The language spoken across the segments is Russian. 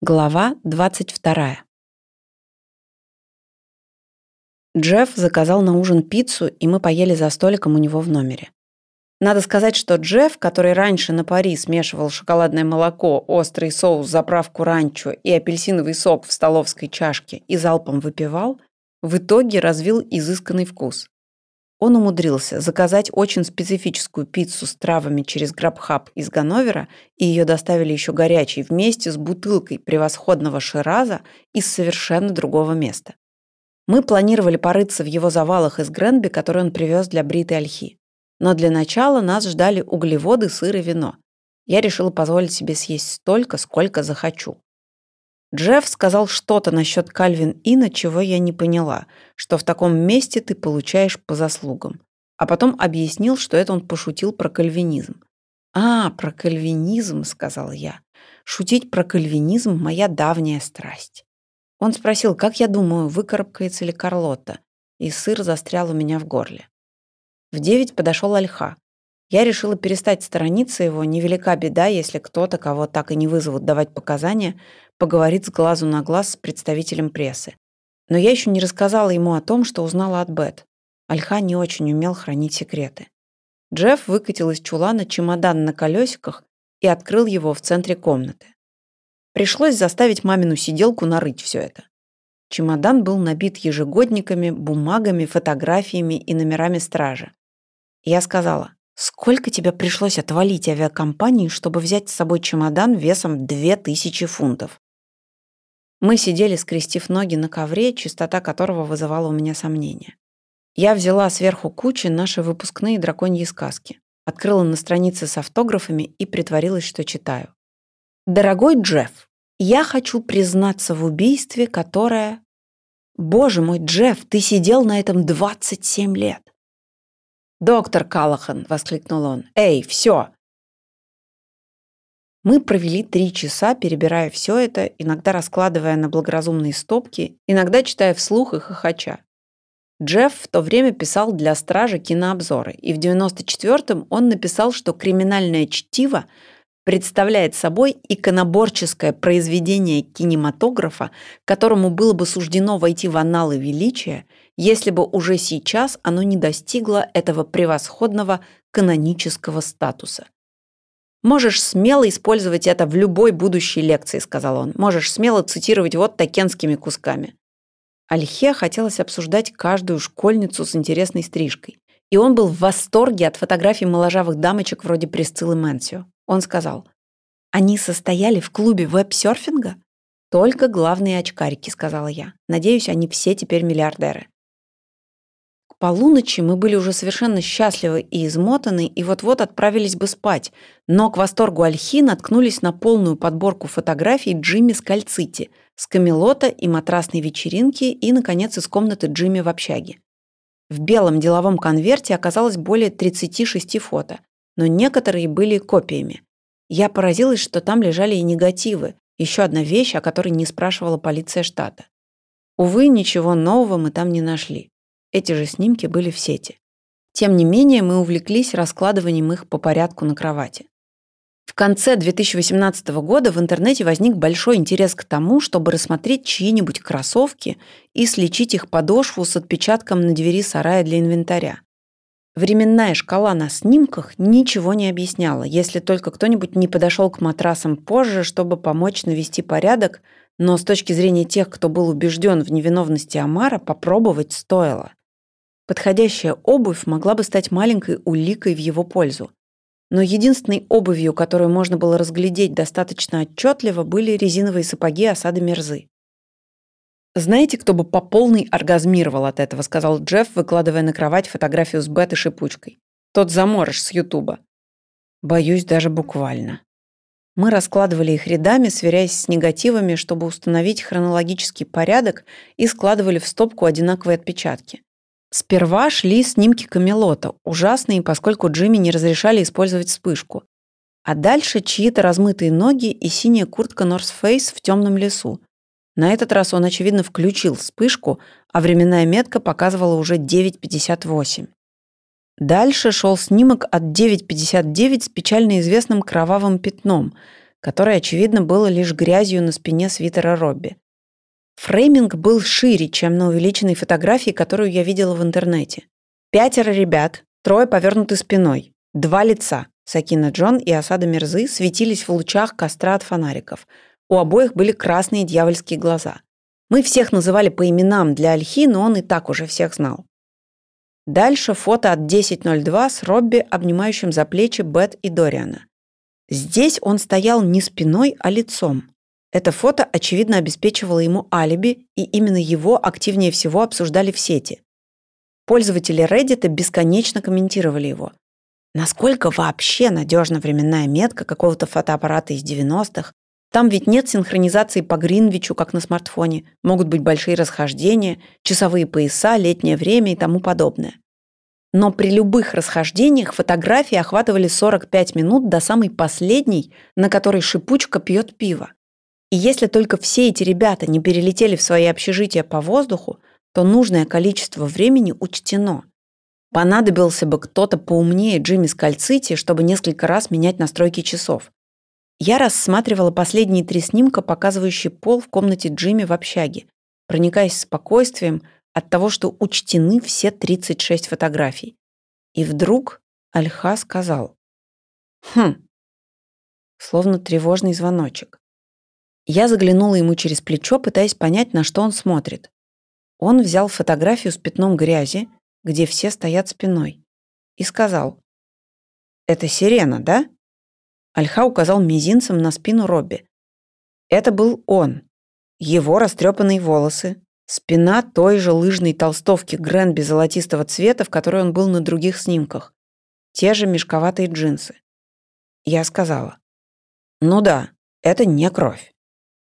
Глава 22. Джефф заказал на ужин пиццу, и мы поели за столиком у него в номере. Надо сказать, что Джефф, который раньше на пари смешивал шоколадное молоко, острый соус, заправку ранчо и апельсиновый сок в столовской чашке и залпом выпивал, в итоге развил изысканный вкус. Он умудрился заказать очень специфическую пиццу с травами через Грабхаб из Ганновера, и ее доставили еще горячей вместе с бутылкой превосходного шираза из совершенно другого места. Мы планировали порыться в его завалах из Гренби, который он привез для бритой ольхи. Но для начала нас ждали углеводы, сыр и вино. Я решила позволить себе съесть столько, сколько захочу. Джефф сказал что-то насчет Кальвин Ина, чего я не поняла, что в таком месте ты получаешь по заслугам. А потом объяснил, что это он пошутил про кальвинизм. «А, про кальвинизм», — сказал я. «Шутить про кальвинизм — моя давняя страсть». Он спросил, как я думаю, выкарабкается ли Карлотта, и сыр застрял у меня в горле. В девять подошел Альха. Я решила перестать сторониться его, невелика беда, если кто-то, кого так и не вызовут давать показания, поговорит с глазу на глаз с представителем прессы. Но я еще не рассказала ему о том, что узнала от Бет. Альха не очень умел хранить секреты. Джефф выкатил из чулана чемодан на колесиках и открыл его в центре комнаты. Пришлось заставить мамину сиделку нарыть все это. Чемодан был набит ежегодниками, бумагами, фотографиями и номерами стражи. Я сказала, Сколько тебе пришлось отвалить авиакомпании, чтобы взять с собой чемодан весом 2000 фунтов? Мы сидели, скрестив ноги на ковре, чистота которого вызывала у меня сомнения. Я взяла сверху кучи наши выпускные драконьи сказки, открыла на странице с автографами и притворилась, что читаю. «Дорогой Джефф, я хочу признаться в убийстве, которое...» «Боже мой, Джефф, ты сидел на этом 27 лет!» «Доктор Калахан!» — воскликнул он. «Эй, все!» Мы провели три часа, перебирая все это, иногда раскладывая на благоразумные стопки, иногда читая вслух и хохоча. Джефф в то время писал для стражи кинообзоры, и в 94-м он написал, что «Криминальное чтиво» представляет собой иконоборческое произведение кинематографа, которому было бы суждено войти в анналы величия, если бы уже сейчас оно не достигло этого превосходного канонического статуса. «Можешь смело использовать это в любой будущей лекции», — сказал он. «Можешь смело цитировать вот такенскими кусками». Альхе хотелось обсуждать каждую школьницу с интересной стрижкой. И он был в восторге от фотографий моложавых дамочек вроде Присциллы Мэнсио. Он сказал, «Они состояли в клубе веб-серфинга?» «Только главные очкарики», — сказала я. «Надеюсь, они все теперь миллиардеры». К полуночи мы были уже совершенно счастливы и измотаны, и вот-вот отправились бы спать, но к восторгу Альхи наткнулись на полную подборку фотографий Джимми с Кальцити, с Камелота и матрасной вечеринки и, наконец, из комнаты Джимми в общаге. В белом деловом конверте оказалось более 36 фото но некоторые были копиями. Я поразилась, что там лежали и негативы, еще одна вещь, о которой не спрашивала полиция штата. Увы, ничего нового мы там не нашли. Эти же снимки были в сети. Тем не менее, мы увлеклись раскладыванием их по порядку на кровати. В конце 2018 года в интернете возник большой интерес к тому, чтобы рассмотреть чьи-нибудь кроссовки и сличить их подошву с отпечатком на двери сарая для инвентаря. Временная шкала на снимках ничего не объясняла, если только кто-нибудь не подошел к матрасам позже, чтобы помочь навести порядок, но с точки зрения тех, кто был убежден в невиновности Амара, попробовать стоило. Подходящая обувь могла бы стать маленькой уликой в его пользу. Но единственной обувью, которую можно было разглядеть достаточно отчетливо, были резиновые сапоги осады Мерзы. «Знаете, кто бы по полной оргазмировал от этого?» сказал Джефф, выкладывая на кровать фотографию с Бет и шипучкой. «Тот заморож с Ютуба». Боюсь, даже буквально. Мы раскладывали их рядами, сверяясь с негативами, чтобы установить хронологический порядок и складывали в стопку одинаковые отпечатки. Сперва шли снимки Камелота, ужасные, поскольку Джимми не разрешали использовать вспышку. А дальше чьи-то размытые ноги и синяя куртка North Face в темном лесу. На этот раз он, очевидно, включил вспышку, а временная метка показывала уже 9.58. Дальше шел снимок от 9.59 с печально известным кровавым пятном. которое, очевидно, было лишь грязью на спине свитера Робби. Фрейминг был шире, чем на увеличенной фотографии, которую я видела в интернете. Пятеро ребят, трое повернуты спиной, два лица. Сакина Джон и Осада Мерзы светились в лучах костра от фонариков. У обоих были красные дьявольские глаза. Мы всех называли по именам для Альхи, но он и так уже всех знал. Дальше фото от 10.02 с Робби, обнимающим за плечи Бет и Дориана. Здесь он стоял не спиной, а лицом. Это фото, очевидно, обеспечивало ему алиби, и именно его активнее всего обсуждали в сети. Пользователи Reddit бесконечно комментировали его. Насколько вообще надежна временная метка какого-то фотоаппарата из 90-х? Там ведь нет синхронизации по Гринвичу, как на смартфоне. Могут быть большие расхождения, часовые пояса, летнее время и тому подобное. Но при любых расхождениях фотографии охватывали 45 минут до самой последней, на которой шипучка пьет пиво. И если только все эти ребята не перелетели в свои общежития по воздуху, то нужное количество времени учтено. Понадобился бы кто-то поумнее Джимми Скальцити, чтобы несколько раз менять настройки часов. Я рассматривала последние три снимка, показывающие пол в комнате Джимми в общаге, проникаясь спокойствием от того, что учтены все 36 фотографий. И вдруг Альха сказал «Хм», словно тревожный звоночек. Я заглянула ему через плечо, пытаясь понять, на что он смотрит. Он взял фотографию с пятном грязи, где все стоят спиной, и сказал, «Это сирена, да?» Альха указал мизинцем на спину Робби. Это был он. Его растрепанные волосы, спина той же лыжной толстовки Гренби золотистого цвета, в которой он был на других снимках, те же мешковатые джинсы. Я сказала, «Ну да, это не кровь.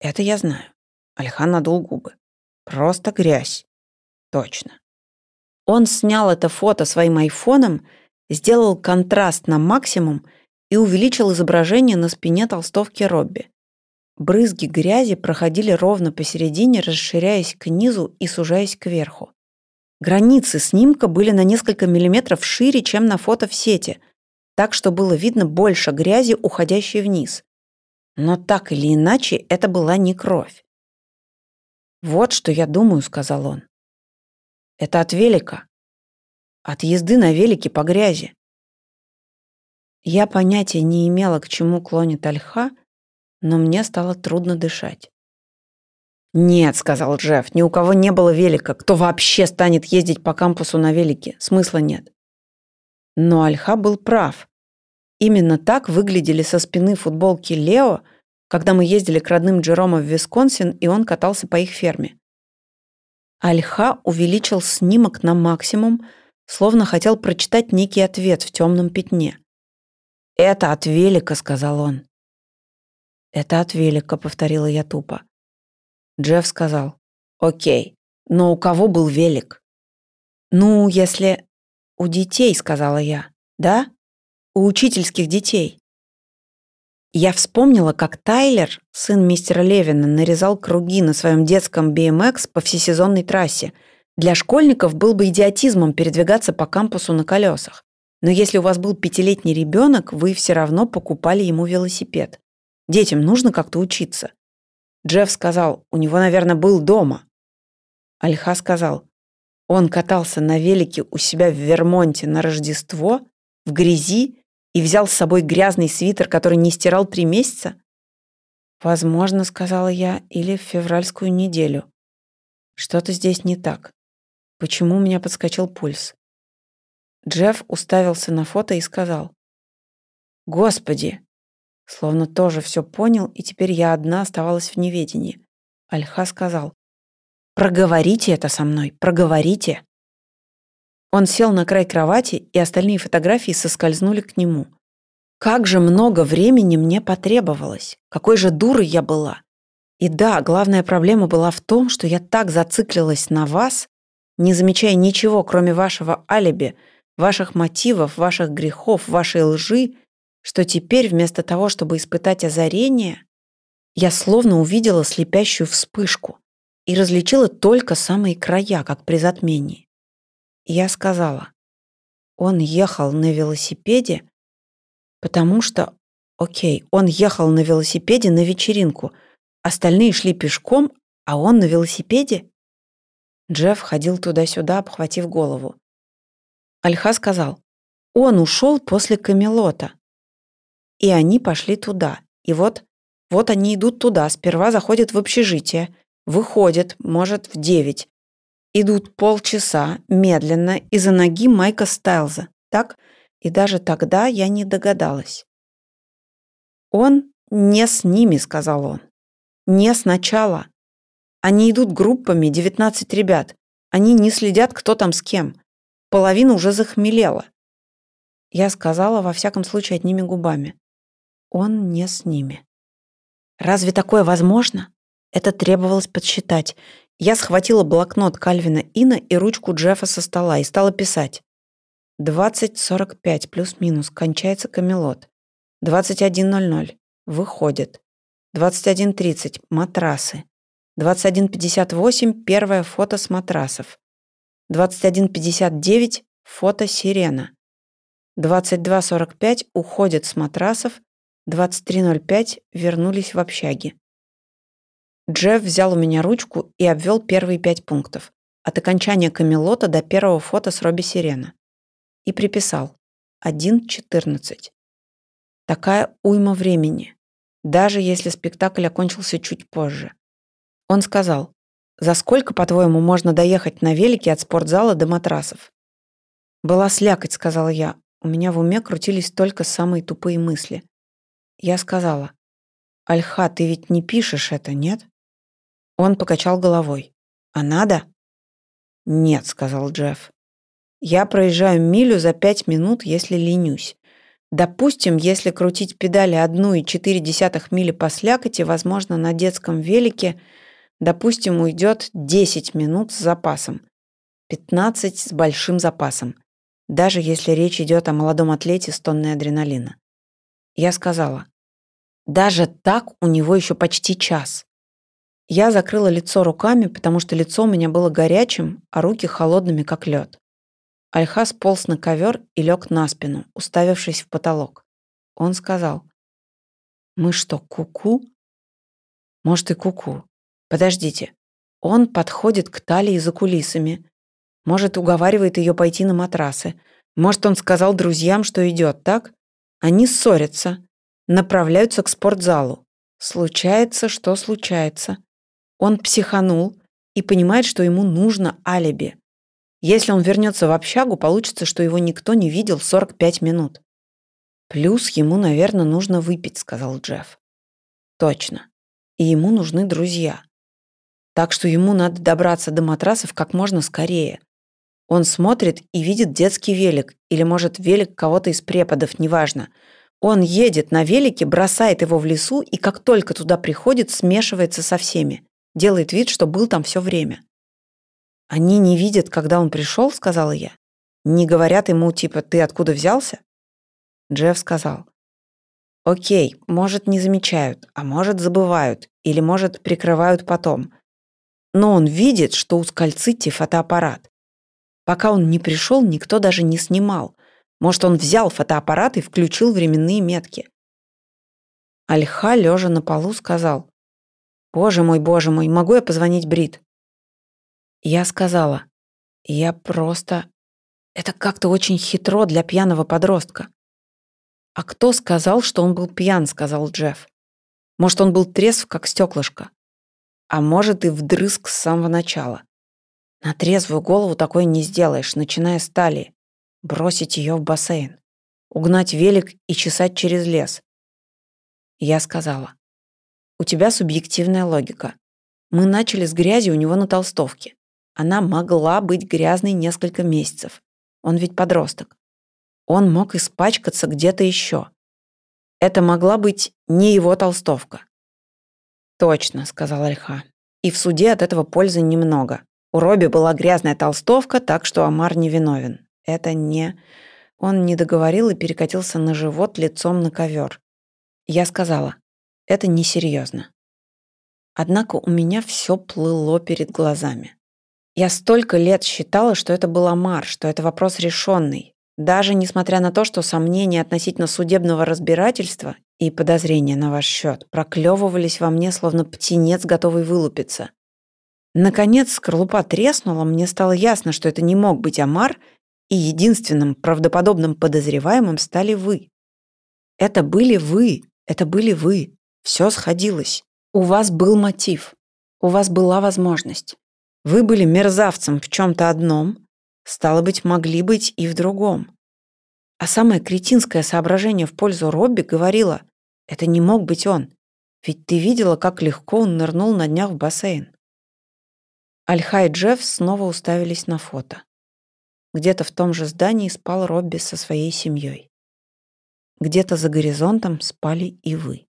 Это я знаю. Альхан надул губы. Просто грязь. Точно. Он снял это фото своим айфоном, сделал контраст на максимум и увеличил изображение на спине толстовки Робби. Брызги грязи проходили ровно посередине, расширяясь к низу и сужаясь кверху. Границы снимка были на несколько миллиметров шире, чем на фото в сети, так что было видно больше грязи, уходящей вниз. Но так или иначе, это была не кровь. «Вот что я думаю», — сказал он. «Это от велика. От езды на велике по грязи». Я понятия не имела, к чему клонит Альха, но мне стало трудно дышать. «Нет», — сказал Джефф, — «ни у кого не было велика. Кто вообще станет ездить по кампусу на велике? Смысла нет». Но Альха был прав. Именно так выглядели со спины футболки Лео, когда мы ездили к родным Джерома в Висконсин, и он катался по их ферме. Альха увеличил снимок на максимум, словно хотел прочитать некий ответ в темном пятне. «Это от велика», — сказал он. «Это от велика», — повторила я тупо. Джефф сказал, «Окей, но у кого был велик?» «Ну, если...» «У детей», — сказала я. «Да?» У учительских детей. Я вспомнила, как Тайлер, сын мистера Левина, нарезал круги на своем детском BMX по всесезонной трассе. Для школьников был бы идиотизмом передвигаться по кампусу на колесах. Но если у вас был пятилетний ребенок, вы все равно покупали ему велосипед. Детям нужно как-то учиться. Джефф сказал, у него, наверное, был дома. Альха сказал, он катался на велике у себя в Вермонте на Рождество, в грязи и взял с собой грязный свитер, который не стирал три месяца? Возможно, сказала я, или в февральскую неделю. Что-то здесь не так. Почему у меня подскочил пульс? Джефф уставился на фото и сказал. «Господи!» Словно тоже все понял, и теперь я одна оставалась в неведении. Альха сказал. «Проговорите это со мной, проговорите!» Он сел на край кровати, и остальные фотографии соскользнули к нему. Как же много времени мне потребовалось. Какой же дурой я была. И да, главная проблема была в том, что я так зациклилась на вас, не замечая ничего, кроме вашего алиби, ваших мотивов, ваших грехов, вашей лжи, что теперь вместо того, чтобы испытать озарение, я словно увидела слепящую вспышку и различила только самые края, как при затмении. Я сказала, он ехал на велосипеде, потому что Окей, он ехал на велосипеде на вечеринку. Остальные шли пешком, а он на велосипеде? Джефф ходил туда-сюда, обхватив голову. Альха сказал, он ушел после Камелота. И они пошли туда. И вот, вот они идут туда, сперва заходят в общежитие, выходят, может, в девять. Идут полчаса, медленно, из-за ноги Майка Стайлза. Так? И даже тогда я не догадалась. «Он не с ними», — сказал он. «Не сначала. Они идут группами, 19 ребят. Они не следят, кто там с кем. Половина уже захмелела». Я сказала, во всяком случае, одними губами. «Он не с ними». Разве такое возможно? Это требовалось подсчитать. Я схватила блокнот Кальвина Ина и ручку Джеффа со стола и стала писать. 20.45 плюс-минус кончается Камелот. 21.00. Выходит. 21.30. Матрасы. 21.58. Первое фото с матрасов. 21.59. Фото сирена. 22.45. Уходит с матрасов. 23.05. Вернулись в общаги. Джефф взял у меня ручку и обвел первые пять пунктов. От окончания Камелота до первого фото с Робби Сирена. И приписал. 1.14. Такая уйма времени, даже если спектакль окончился чуть позже. Он сказал, «За сколько, по-твоему, можно доехать на велике от спортзала до матрасов?» «Была слякоть», — сказала я. У меня в уме крутились только самые тупые мысли. Я сказала, «Альха, ты ведь не пишешь это, нет?» Он покачал головой. «А надо?» «Нет», — сказал Джефф. «Я проезжаю милю за пять минут, если ленюсь. Допустим, если крутить педали одну и четыре десятых мили по слякоти, возможно, на детском велике, допустим, уйдет 10 минут с запасом. 15 с большим запасом. Даже если речь идет о молодом атлете с тонной адреналина. Я сказала, даже так у него еще почти час. Я закрыла лицо руками, потому что лицо у меня было горячим, а руки холодными, как лед. Альха сполз на ковер и лег на спину, уставившись в потолок. Он сказал, «Мы что, куку?» -ку? «Может, и куку. -ку. Подождите. Он подходит к талии за кулисами. Может, уговаривает ее пойти на матрасы. Может, он сказал друзьям, что идет, так? Они ссорятся, направляются к спортзалу. Случается, что случается. Он психанул и понимает, что ему нужно алиби. Если он вернется в общагу, получится, что его никто не видел 45 минут. Плюс ему, наверное, нужно выпить, сказал Джефф. Точно. И ему нужны друзья. Так что ему надо добраться до матрасов как можно скорее. Он смотрит и видит детский велик, или, может, велик кого-то из преподов, неважно. Он едет на велике, бросает его в лесу и как только туда приходит, смешивается со всеми. Делает вид, что был там все время. «Они не видят, когда он пришел», — сказала я. «Не говорят ему, типа, ты откуда взялся?» Джефф сказал. «Окей, может, не замечают, а может, забывают, или, может, прикрывают потом. Но он видит, что у скальцити фотоаппарат. Пока он не пришел, никто даже не снимал. Может, он взял фотоаппарат и включил временные метки. Альха, лежа на полу, сказал. «Боже мой, боже мой, могу я позвонить Брит?» Я сказала, я просто... Это как-то очень хитро для пьяного подростка. «А кто сказал, что он был пьян?» — сказал Джефф. «Может, он был трезв, как стеклышко. А может, и вдрызг с самого начала. На трезвую голову такое не сделаешь, начиная с талии. Бросить ее в бассейн. Угнать велик и чесать через лес. Я сказала, у тебя субъективная логика. Мы начали с грязи у него на толстовке. Она могла быть грязной несколько месяцев. Он ведь подросток. Он мог испачкаться где-то еще. Это могла быть не его толстовка. «Точно», — сказал Альха. «И в суде от этого пользы немного. У Робби была грязная толстовка, так что Амар не виновен. Это не...» Он не договорил и перекатился на живот лицом на ковер. Я сказала, это несерьезно. Однако у меня все плыло перед глазами. Я столько лет считала, что это был Амар, что это вопрос решенный. Даже несмотря на то, что сомнения относительно судебного разбирательства и подозрения на ваш счет проклевывались во мне, словно птенец, готовый вылупиться. Наконец скорлупа треснула, мне стало ясно, что это не мог быть Амар, и единственным правдоподобным подозреваемым стали вы. Это были вы, это были вы. Все сходилось. У вас был мотив. У вас была возможность. Вы были мерзавцем в чем-то одном, стало быть, могли быть и в другом. А самое кретинское соображение в пользу Робби говорило, это не мог быть он, ведь ты видела, как легко он нырнул на днях в бассейн. Альха и Джефф снова уставились на фото. Где-то в том же здании спал Робби со своей семьей. Где-то за горизонтом спали и вы.